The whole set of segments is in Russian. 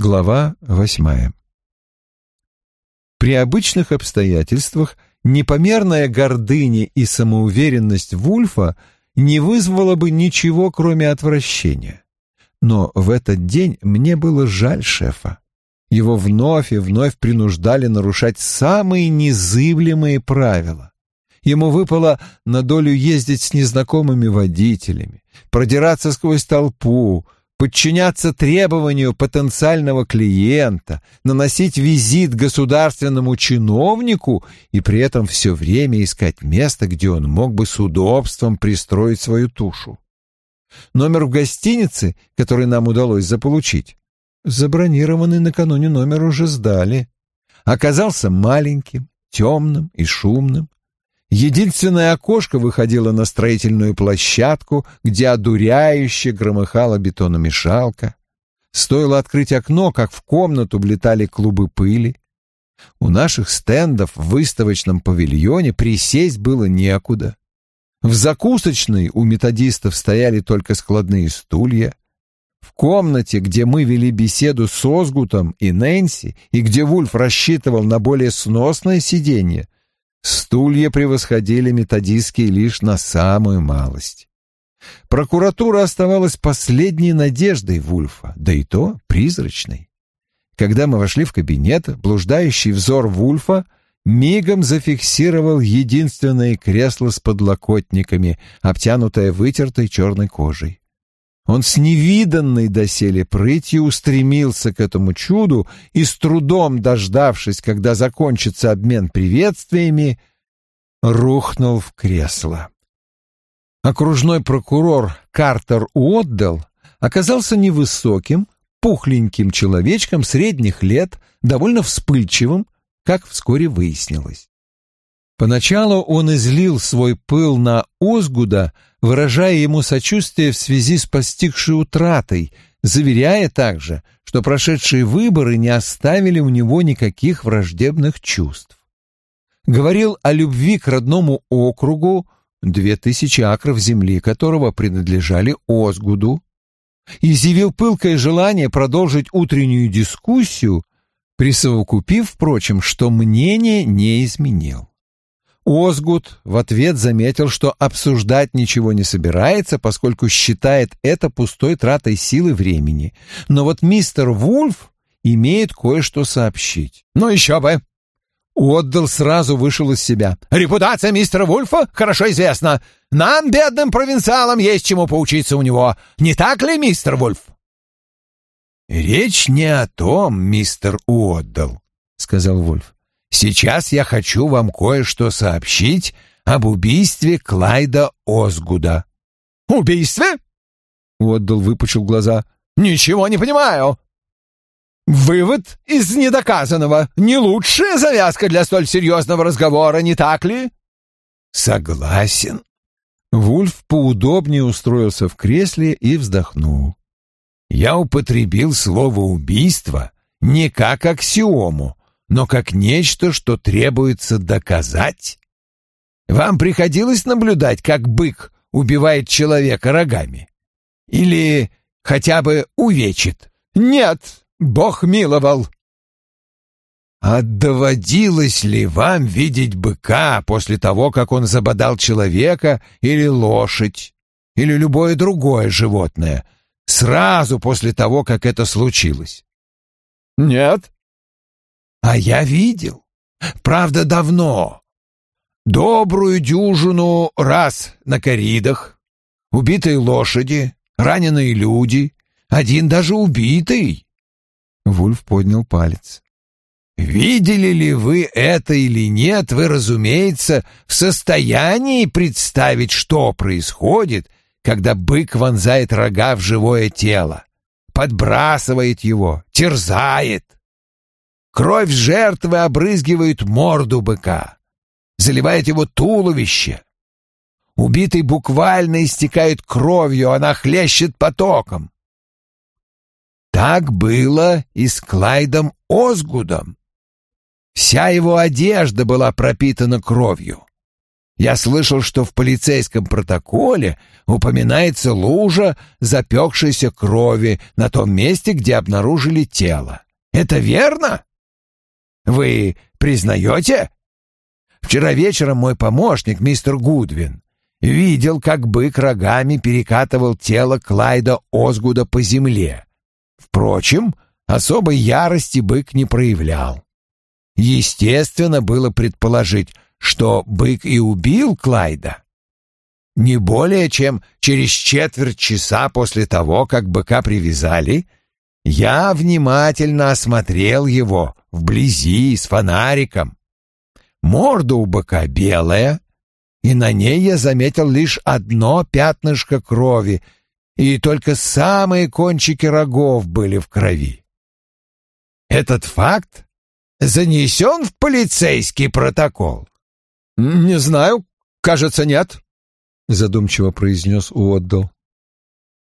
Глава восьмая При обычных обстоятельствах непомерная гордыня и самоуверенность Вульфа не вызвала бы ничего, кроме отвращения. Но в этот день мне было жаль шефа. Его вновь и вновь принуждали нарушать самые незыблемые правила. Ему выпало на долю ездить с незнакомыми водителями, продираться сквозь толпу, подчиняться требованию потенциального клиента, наносить визит государственному чиновнику и при этом все время искать место, где он мог бы с удобством пристроить свою тушу. Номер в гостинице, который нам удалось заполучить, забронированный накануне номер уже сдали, оказался маленьким, темным и шумным. Единственное окошко выходило на строительную площадку, где одуряюще громыхала бетономешалка. Стоило открыть окно, как в комнату влетали клубы пыли. У наших стендов в выставочном павильоне присесть было некуда. В закусочной у методистов стояли только складные стулья. В комнате, где мы вели беседу с Озгутом и Нэнси, и где Вульф рассчитывал на более сносное сиденье, Стулья превосходили методистские лишь на самую малость. Прокуратура оставалась последней надеждой Вульфа, да и то призрачной. Когда мы вошли в кабинет, блуждающий взор Вульфа мигом зафиксировал единственное кресло с подлокотниками, обтянутое вытертой черной кожей. Он с невиданной доселе прытью устремился к этому чуду и, с трудом дождавшись, когда закончится обмен приветствиями, рухнул в кресло. Окружной прокурор Картер Уотдел оказался невысоким, пухленьким человечком средних лет, довольно вспыльчивым, как вскоре выяснилось. Поначалу он излил свой пыл на Озгуда, выражая ему сочувствие в связи с постигшей утратой, заверяя также, что прошедшие выборы не оставили у него никаких враждебных чувств. Говорил о любви к родному округу, две тысячи акров земли которого принадлежали Озгуду, изъявил пылкое желание продолжить утреннюю дискуссию, присовокупив, впрочем, что мнение не изменил. Озгут в ответ заметил, что обсуждать ничего не собирается, поскольку считает это пустой тратой силы времени. Но вот мистер Вульф имеет кое-что сообщить. «Ну еще бы!» Отдал сразу вышел из себя. «Репутация мистера Вульфа хорошо известна. Нам, бедным провинциалам, есть чему поучиться у него. Не так ли, мистер Вульф?» «Речь не о том, мистер Уотдал», — сказал Вульф. Сейчас я хочу вам кое-что сообщить об убийстве Клайда Озгуда». «Убийстве?» — Отдал выпучил глаза. «Ничего не понимаю». «Вывод из недоказанного. Не лучшая завязка для столь серьезного разговора, не так ли?» «Согласен». Вульф поудобнее устроился в кресле и вздохнул. «Я употребил слово «убийство» не как аксиому, но как нечто, что требуется доказать. Вам приходилось наблюдать, как бык убивает человека рогами? Или хотя бы увечит? Нет, Бог миловал. А доводилось ли вам видеть быка после того, как он забодал человека или лошадь, или любое другое животное, сразу после того, как это случилось? Нет. А я видел. Правда, давно. Добрую дюжину раз на коридах. Убитые лошади, раненые люди, один даже убитый. Вульф поднял палец. Видели ли вы это или нет, вы, разумеется, в состоянии представить, что происходит, когда бык вонзает рога в живое тело, подбрасывает его, терзает. Кровь жертвы обрызгивает морду быка, заливает его туловище. Убитый буквально истекает кровью, она хлещет потоком. Так было и с Клайдом Озгудом. Вся его одежда была пропитана кровью. Я слышал, что в полицейском протоколе упоминается лужа запекшейся крови на том месте, где обнаружили тело. Это верно? Вы признаете? Вчера вечером мой помощник, мистер Гудвин, видел, как бык рогами перекатывал тело Клайда Озгуда по земле. Впрочем, особой ярости бык не проявлял. Естественно, было предположить, что бык и убил Клайда. Не более чем через четверть часа после того, как быка привязали, я внимательно осмотрел его вблизи с фонариком. Морда у быка белая, и на ней я заметил лишь одно пятнышко крови, и только самые кончики рогов были в крови. Этот факт занесен в полицейский протокол. «Не знаю, кажется, нет», — задумчиво произнес Уотдл.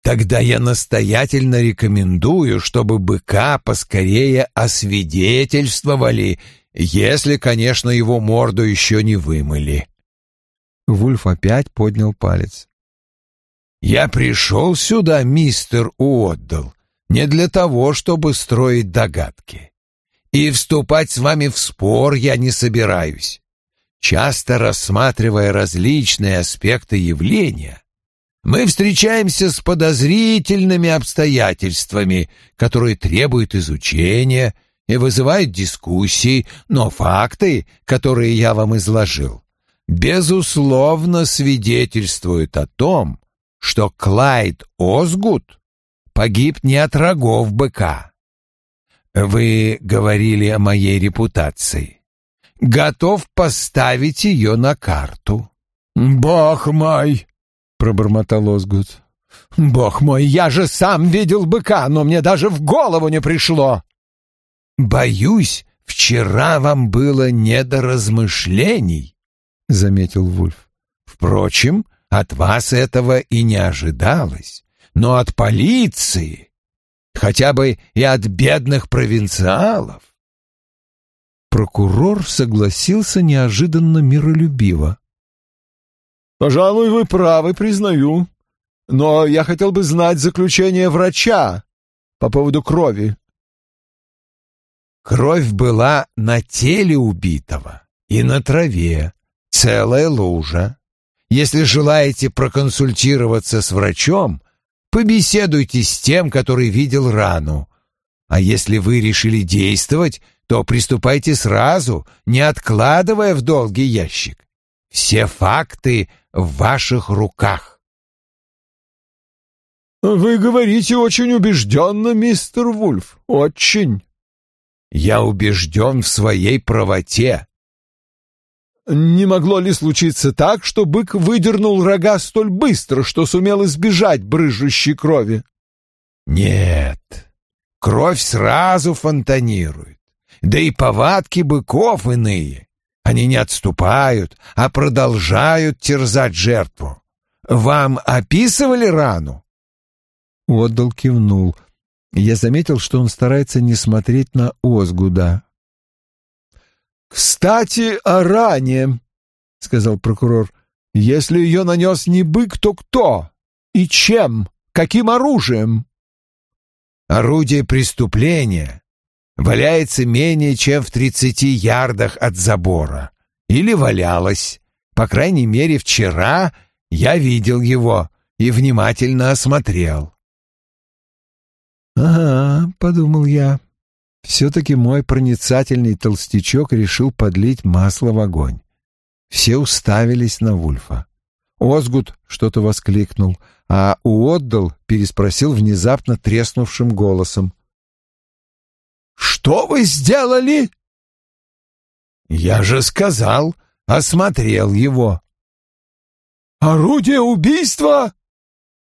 «Тогда я настоятельно рекомендую, чтобы быка поскорее освидетельствовали, если, конечно, его морду еще не вымыли». Вульф опять поднял палец. «Я пришел сюда, мистер Уотдл, не для того, чтобы строить догадки. И вступать с вами в спор я не собираюсь часто рассматривая различные аспекты явления, мы встречаемся с подозрительными обстоятельствами, которые требуют изучения и вызывают дискуссии, но факты, которые я вам изложил, безусловно свидетельствуют о том, что Клайд Озгут погиб не от рогов быка. Вы говорили о моей репутации готов поставить ее на карту. «Бог мой!» — пробормотал Озгут. «Бог мой, я же сам видел быка, но мне даже в голову не пришло!» «Боюсь, вчера вам было не до размышлений», — заметил Вульф. «Впрочем, от вас этого и не ожидалось, но от полиции, хотя бы и от бедных провинциалов, Прокурор согласился неожиданно миролюбиво. «Пожалуй, вы правы, признаю. Но я хотел бы знать заключение врача по поводу крови». Кровь была на теле убитого и на траве, целая лужа. Если желаете проконсультироваться с врачом, побеседуйте с тем, который видел рану. А если вы решили действовать, то приступайте сразу, не откладывая в долгий ящик. Все факты в ваших руках. «Вы говорите очень убежденно, мистер Вульф, очень». «Я убежден в своей правоте». «Не могло ли случиться так, что бык выдернул рога столь быстро, что сумел избежать брыжущей крови?» «Нет, кровь сразу фонтанирует да и повадки быков иные. Они не отступают, а продолжают терзать жертву. Вам описывали рану? Отдал кивнул. Я заметил, что он старается не смотреть на Озгуда. «Кстати, о ране», — сказал прокурор. «Если ее нанес не бык, то кто? И чем? Каким оружием?» «Орудие преступления валяется менее чем в тридцати ярдах от забора. Или валялась. По крайней мере, вчера я видел его и внимательно осмотрел. «Ага», — подумал я, — «все-таки мой проницательный толстячок решил подлить масло в огонь». Все уставились на Вульфа. Озгут что-то воскликнул, а Уотдал переспросил внезапно треснувшим голосом. Что вы сделали?» «Я же сказал, осмотрел его». «Орудие убийства?»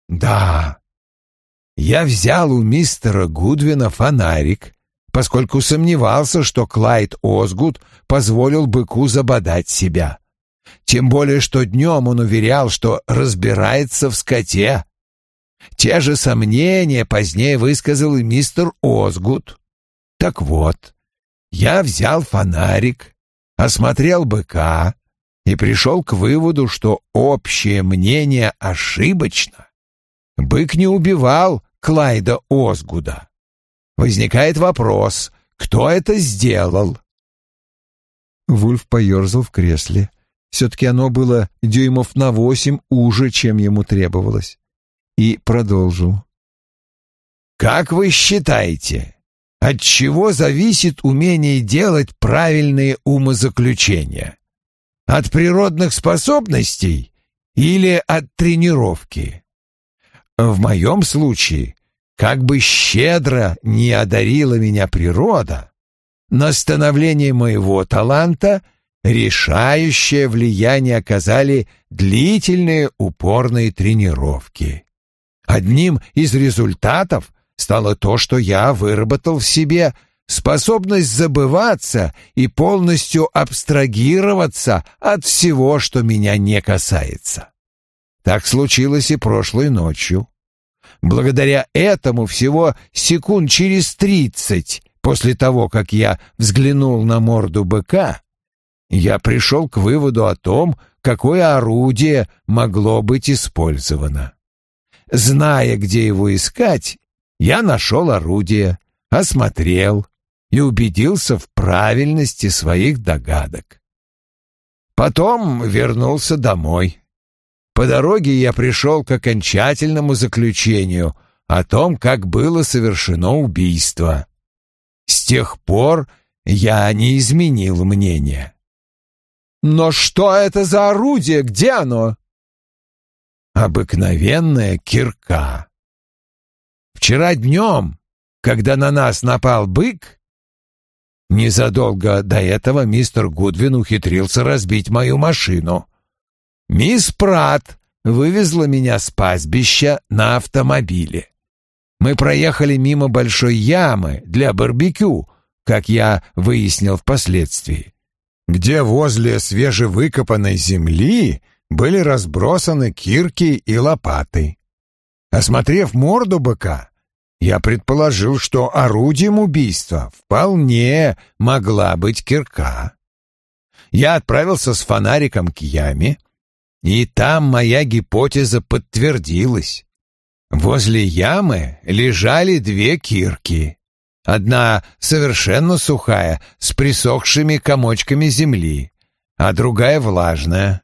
«Да. Я взял у мистера Гудвина фонарик, поскольку сомневался, что Клайд Озгуд позволил быку забодать себя. Тем более, что днем он уверял, что разбирается в скоте. Те же сомнения позднее высказал и мистер Озгуд. Так вот, я взял фонарик, осмотрел быка и пришел к выводу, что общее мнение ошибочно. Бык не убивал Клайда Озгуда. Возникает вопрос, кто это сделал? Вульф поерзал в кресле. Все-таки оно было дюймов на восемь уже, чем ему требовалось. И продолжил. «Как вы считаете, от чего зависит умение делать правильные умозаключения? От природных способностей или от тренировки? В моем случае, как бы щедро не одарила меня природа, на становление моего таланта решающее влияние оказали длительные упорные тренировки. Одним из результатов стало то, что я выработал в себе способность забываться и полностью абстрагироваться от всего, что меня не касается. Так случилось и прошлой ночью. Благодаря этому всего секунд через тридцать после того, как я взглянул на морду быка, я пришел к выводу о том, какое орудие могло быть использовано. Зная, где его искать, я нашел орудие, осмотрел и убедился в правильности своих догадок. Потом вернулся домой. По дороге я пришел к окончательному заключению о том, как было совершено убийство. С тех пор я не изменил мнения. «Но что это за орудие? Где оно?» «Обыкновенная кирка. Вчера днем, когда на нас напал бык, незадолго до этого мистер Гудвин ухитрился разбить мою машину. Мисс Прат вывезла меня с пастбища на автомобиле. Мы проехали мимо большой ямы для барбекю, как я выяснил впоследствии, где возле свежевыкопанной земли были разбросаны кирки и лопаты. Осмотрев морду быка, я предположил, что орудием убийства вполне могла быть кирка. Я отправился с фонариком к яме, и там моя гипотеза подтвердилась. Возле ямы лежали две кирки. Одна совершенно сухая, с присохшими комочками земли, а другая влажная.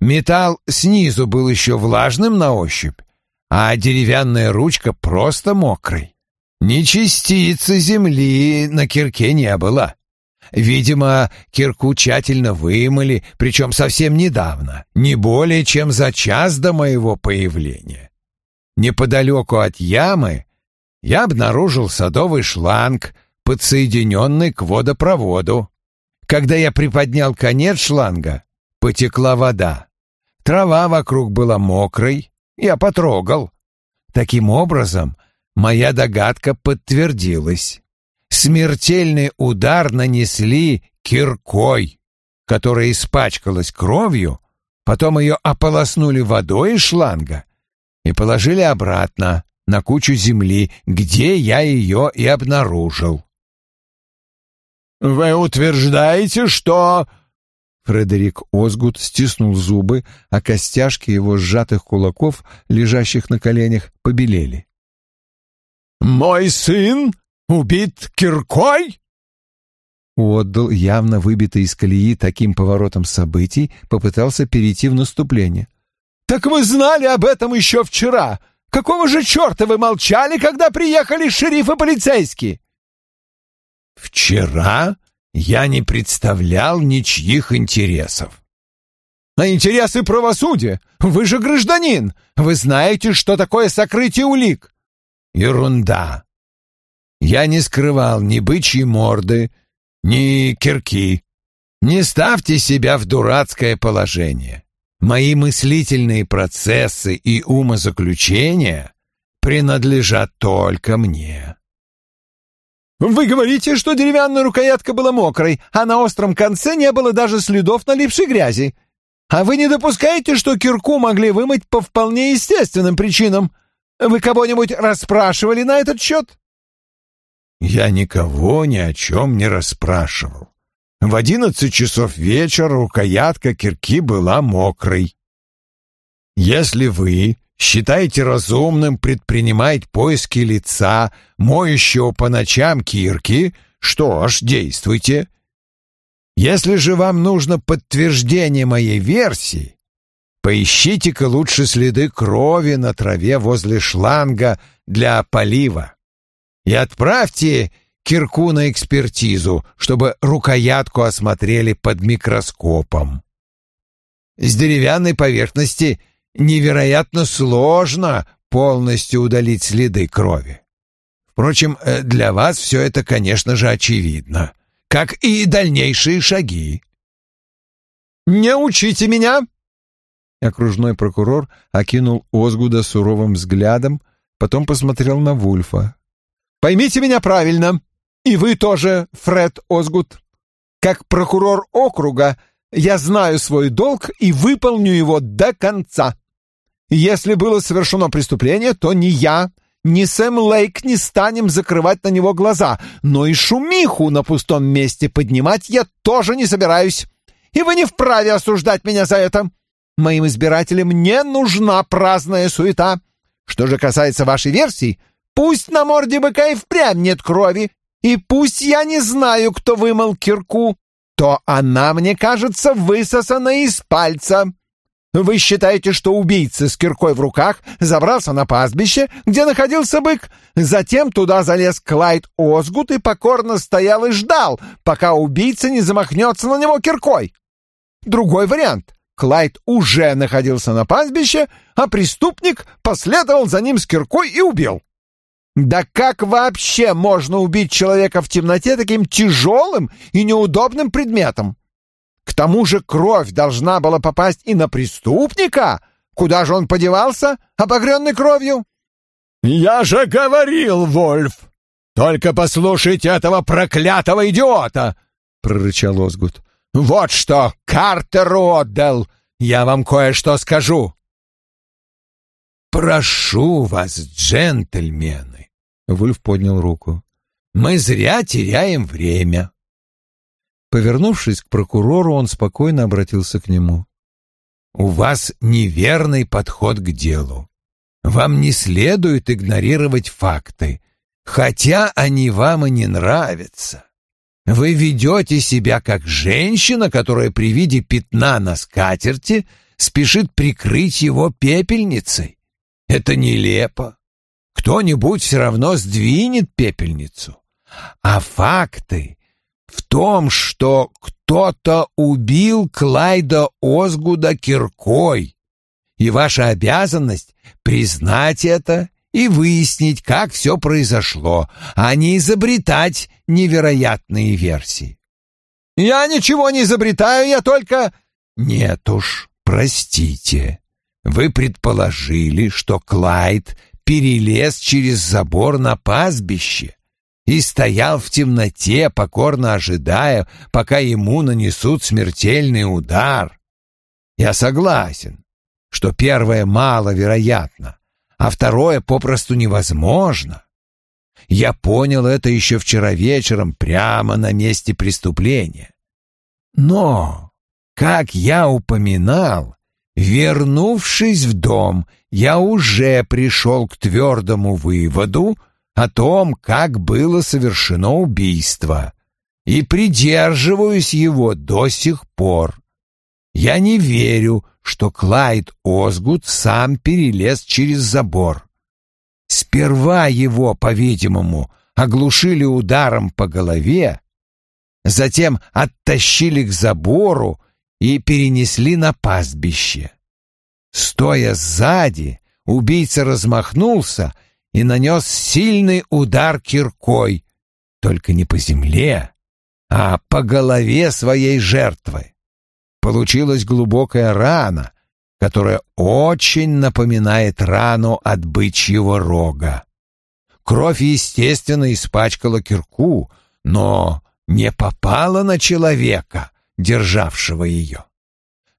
Металл снизу был еще влажным на ощупь, а деревянная ручка просто мокрой. Ни частицы земли на кирке не было. Видимо, кирку тщательно вымыли, причем совсем недавно, не более чем за час до моего появления. Неподалеку от ямы я обнаружил садовый шланг, подсоединенный к водопроводу. Когда я приподнял конец шланга, потекла вода. Трава вокруг была мокрой, я потрогал. Таким образом, моя догадка подтвердилась. Смертельный удар нанесли киркой, которая испачкалась кровью, потом ее ополоснули водой из шланга и положили обратно на кучу земли, где я ее и обнаружил. «Вы утверждаете, что...» Фредерик Озгуд стиснул зубы, а костяшки его сжатых кулаков, лежащих на коленях, побелели. «Мой сын убит киркой?» Отдал, явно выбитый из колеи таким поворотом событий, попытался перейти в наступление. «Так вы знали об этом еще вчера! Какого же черта вы молчали, когда приехали шериф и полицейские?» «Вчера я не представлял ничьих интересов». «А интересы правосудия? Вы же гражданин! Вы знаете, что такое сокрытие улик?» «Ерунда! Я не скрывал ни бычьей морды, ни кирки. Не ставьте себя в дурацкое положение. Мои мыслительные процессы и умозаключения принадлежат только мне. Вы говорите, что деревянная рукоятка была мокрой, а на остром конце не было даже следов налипшей грязи. А вы не допускаете, что кирку могли вымыть по вполне естественным причинам? Вы кого-нибудь расспрашивали на этот счет? Я никого ни о чем не расспрашивал. В одиннадцать часов вечера рукоятка кирки была мокрой. Если вы считаете разумным предпринимать поиски лица, моющего по ночам кирки, что ж, действуйте. Если же вам нужно подтверждение моей версии, поищите-ка лучше следы крови на траве возле шланга для полива и отправьте кирку на экспертизу, чтобы рукоятку осмотрели под микроскопом. С деревянной поверхности невероятно сложно полностью удалить следы крови. Впрочем, э, для вас все это, конечно же, очевидно, как и дальнейшие шаги. «Не учите меня!» Окружной прокурор окинул Озгуда суровым взглядом, потом посмотрел на Вульфа. «Поймите меня правильно. И вы тоже, Фред Озгуд. Как прокурор округа я знаю свой долг и выполню его до конца. Если было совершено преступление, то ни я, ни Сэм Лейк не станем закрывать на него глаза, но и шумиху на пустом месте поднимать я тоже не собираюсь. И вы не вправе осуждать меня за это. Моим избирателям не нужна праздная суета. Что же касается вашей версии, пусть на морде быка и впрямь нет крови, и пусть я не знаю, кто вымыл кирку, то она, мне кажется, высосана из пальца. Вы считаете, что убийца с киркой в руках забрался на пастбище, где находился бык, затем туда залез Клайд Озгут и покорно стоял и ждал, пока убийца не замахнется на него киркой? Другой вариант. Клайд уже находился на пастбище, а преступник последовал за ним с киркой и убил. Да как вообще можно убить человека в темноте таким тяжелым и неудобным предметом? К тому же кровь должна была попасть и на преступника. Куда же он подевался, обогренный кровью? «Я же говорил, Вольф! Только послушайте этого проклятого идиота!» — прорычал Озгут. «Вот что Картер отдал! Я вам кое-что скажу!» «Прошу вас, джентльмены!» — Вульф поднял руку. «Мы зря теряем время. Повернувшись к прокурору, он спокойно обратился к нему. «У вас неверный подход к делу. Вам не следует игнорировать факты, хотя они вам и не нравятся. Вы ведете себя как женщина, которая при виде пятна на скатерти спешит прикрыть его пепельницей. Это нелепо. Кто-нибудь все равно сдвинет пепельницу. А факты в том, что кто-то убил Клайда Озгуда киркой, и ваша обязанность признать это и выяснить, как все произошло, а не изобретать невероятные версии. «Я ничего не изобретаю, я только...» «Нет уж, простите. Вы предположили, что Клайд перелез через забор на пастбище и стоял в темноте, покорно ожидая, пока ему нанесут смертельный удар. Я согласен, что первое маловероятно, а второе попросту невозможно. Я понял это еще вчера вечером прямо на месте преступления. Но, как я упоминал, вернувшись в дом, я уже пришел к твердому выводу, о том, как было совершено убийство, и придерживаюсь его до сих пор. Я не верю, что Клайд Озгуд сам перелез через забор. Сперва его, по-видимому, оглушили ударом по голове, затем оттащили к забору и перенесли на пастбище. Стоя сзади, убийца размахнулся и нанес сильный удар киркой, только не по земле, а по голове своей жертвы. Получилась глубокая рана, которая очень напоминает рану от бычьего рога. Кровь, естественно, испачкала кирку, но не попала на человека, державшего ее.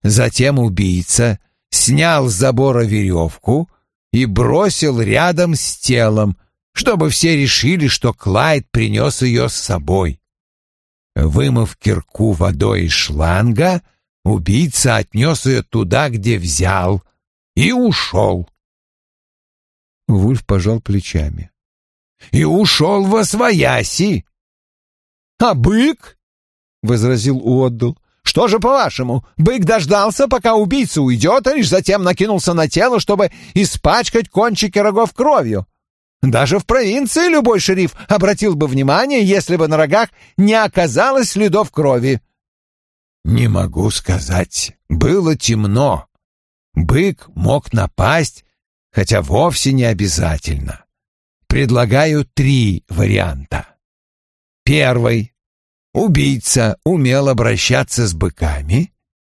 Затем убийца снял с забора веревку — и бросил рядом с телом, чтобы все решили, что Клайд принес ее с собой. Вымыв кирку водой из шланга, убийца отнес ее туда, где взял, и ушел. Вульф пожал плечами. И ушел во свояси. А бык? — возразил Уотдл. Что же, по-вашему, бык дождался, пока убийца уйдет, а лишь затем накинулся на тело, чтобы испачкать кончики рогов кровью? Даже в провинции любой шериф обратил бы внимание, если бы на рогах не оказалось следов крови. Не могу сказать. Было темно. Бык мог напасть, хотя вовсе не обязательно. Предлагаю три варианта. Первый. Убийца умел обращаться с быками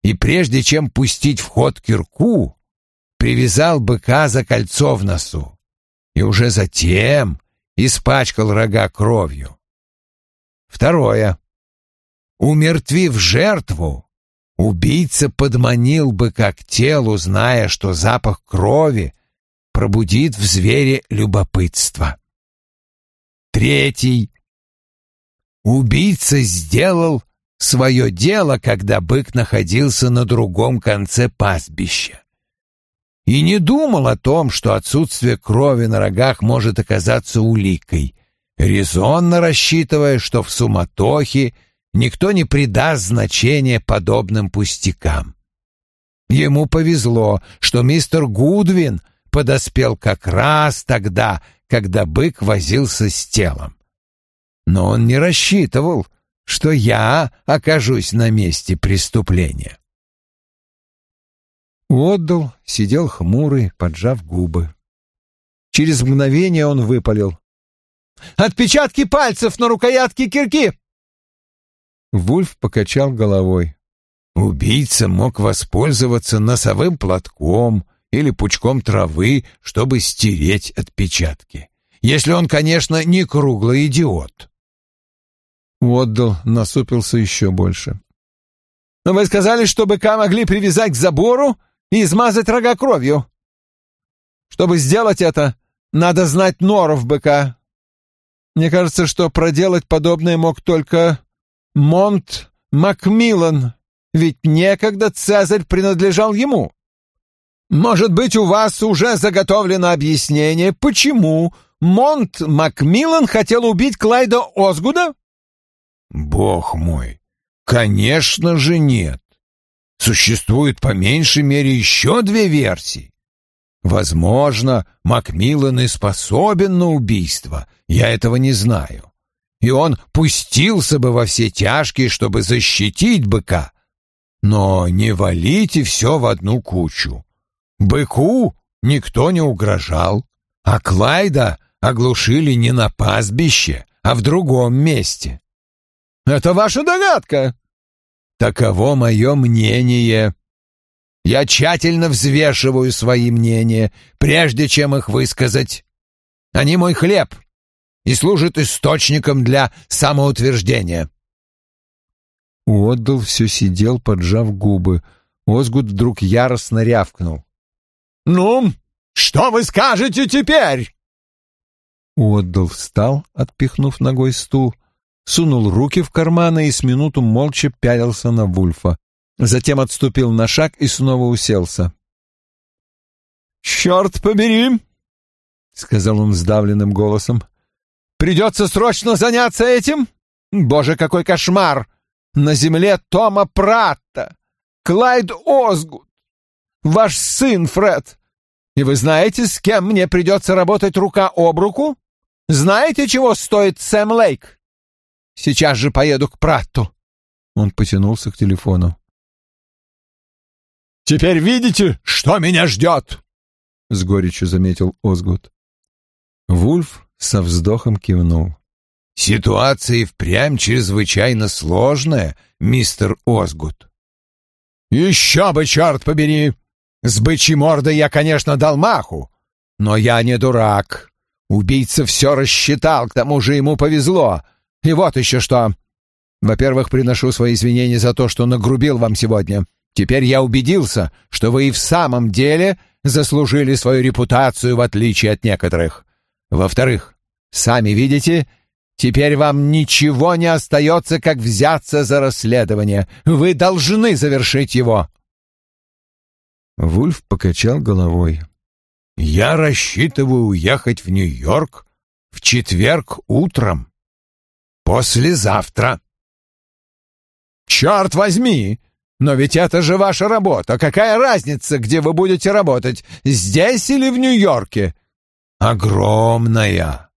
и прежде чем пустить в ход кирку, привязал быка за кольцо в носу и уже затем испачкал рога кровью. Второе. Умертвив жертву, убийца подманил быка к телу, зная, что запах крови пробудит в звере любопытство. Третий. Убийца сделал свое дело, когда бык находился на другом конце пастбища. И не думал о том, что отсутствие крови на рогах может оказаться уликой, резонно рассчитывая, что в суматохе никто не придаст значения подобным пустякам. Ему повезло, что мистер Гудвин подоспел как раз тогда, когда бык возился с телом. Но он не рассчитывал, что я окажусь на месте преступления. Отдал, сидел хмурый, поджав губы. Через мгновение он выпалил. «Отпечатки пальцев на рукоятке кирки!» Вульф покачал головой. Убийца мог воспользоваться носовым платком или пучком травы, чтобы стереть отпечатки. Если он, конечно, не круглый идиот. Уотдал насупился еще больше. «Но вы сказали, что быка могли привязать к забору и измазать рога кровью. Чтобы сделать это, надо знать норов быка. Мне кажется, что проделать подобное мог только Монт Макмиллан, ведь некогда Цезарь принадлежал ему. Может быть, у вас уже заготовлено объяснение, почему Монт Макмиллан хотел убить Клайда Озгуда? Бог мой, конечно же нет. Существует по меньшей мере еще две версии. Возможно, Макмиллан и способен на убийство, я этого не знаю. И он пустился бы во все тяжкие, чтобы защитить быка. Но не валите все в одну кучу. Быку никто не угрожал, а Клайда оглушили не на пастбище, а в другом месте. «Это ваша догадка!» «Таково мое мнение. Я тщательно взвешиваю свои мнения, прежде чем их высказать. Они мой хлеб и служат источником для самоутверждения». Уотдл все сидел, поджав губы. Озгуд вдруг яростно рявкнул. «Ну, что вы скажете теперь?» Уотдл встал, отпихнув ногой стул, сунул руки в карманы и с минуту молча пялился на Вульфа. Затем отступил на шаг и снова уселся. «Черт побери!» — сказал он сдавленным голосом. «Придется срочно заняться этим? Боже, какой кошмар! На земле Тома Пратта! Клайд Озгуд! ваш сын Фред. И вы знаете, с кем мне придется работать рука об руку? Знаете, чего стоит Сэм Лейк? Сейчас же поеду к Пратту. Он потянулся к телефону. «Теперь видите, что меня ждет?» — с горечью заметил Озгуд. Вульф со вздохом кивнул. «Ситуация и впрямь чрезвычайно сложная, мистер Озгуд». «Еще бы, черт побери! С бычьей мордой я, конечно, дал маху, но я не дурак. Убийца все рассчитал, к тому же ему повезло. И вот еще что. Во-первых, приношу свои извинения за то, что нагрубил вам сегодня. Теперь я убедился, что вы и в самом деле заслужили свою репутацию, в отличие от некоторых. Во-вторых, сами видите, Теперь вам ничего не остается, как взяться за расследование. Вы должны завершить его. Вульф покачал головой. Я рассчитываю уехать в Нью-Йорк в четверг утром. Послезавтра. Черт возьми! Но ведь это же ваша работа. Какая разница, где вы будете работать, здесь или в Нью-Йорке? Огромная.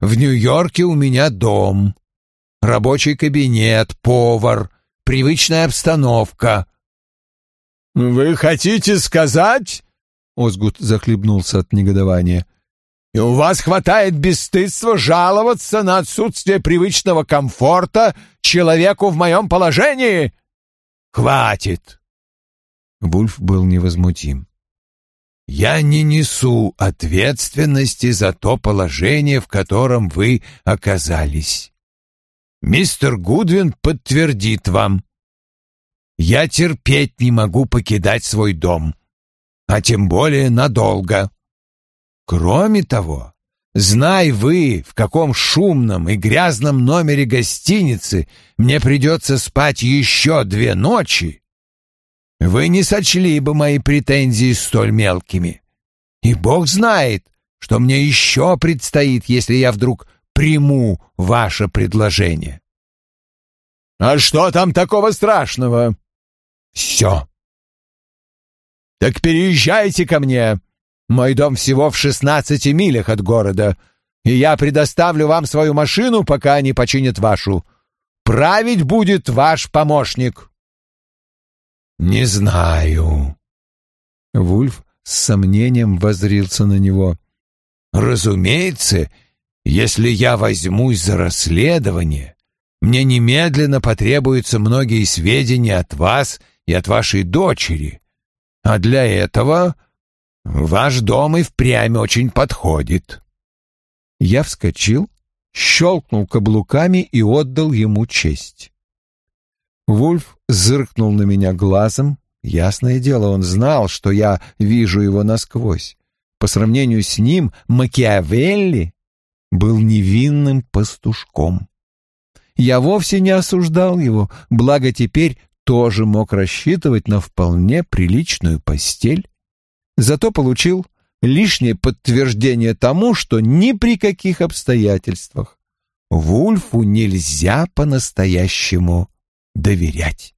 В Нью-Йорке у меня дом, рабочий кабинет, повар, привычная обстановка. Вы хотите сказать? Озгут захлебнулся от негодования. И у вас хватает бесстыдства жаловаться на отсутствие привычного комфорта человеку в моем положении? Хватит. Вульф был невозмутим. Я не несу ответственности за то положение, в котором вы оказались. Мистер Гудвин подтвердит вам. Я терпеть не могу покидать свой дом, а тем более надолго. Кроме того, знай вы, в каком шумном и грязном номере гостиницы мне придется спать еще две ночи, вы не сочли бы мои претензии столь мелкими. И Бог знает, что мне еще предстоит, если я вдруг приму ваше предложение. А что там такого страшного? Все. Так переезжайте ко мне. Мой дом всего в шестнадцати милях от города, и я предоставлю вам свою машину, пока они починят вашу. Править будет ваш помощник. «Не знаю». Вульф с сомнением возрился на него. «Разумеется, если я возьмусь за расследование, мне немедленно потребуются многие сведения от вас и от вашей дочери, а для этого ваш дом и впрямь очень подходит». Я вскочил, щелкнул каблуками и отдал ему честь. Вульф зыркнул на меня глазом. Ясное дело, он знал, что я вижу его насквозь. По сравнению с ним Макиавелли был невинным пастушком. Я вовсе не осуждал его, благо теперь тоже мог рассчитывать на вполне приличную постель. Зато получил лишнее подтверждение тому, что ни при каких обстоятельствах Вульфу нельзя по-настоящему доверять.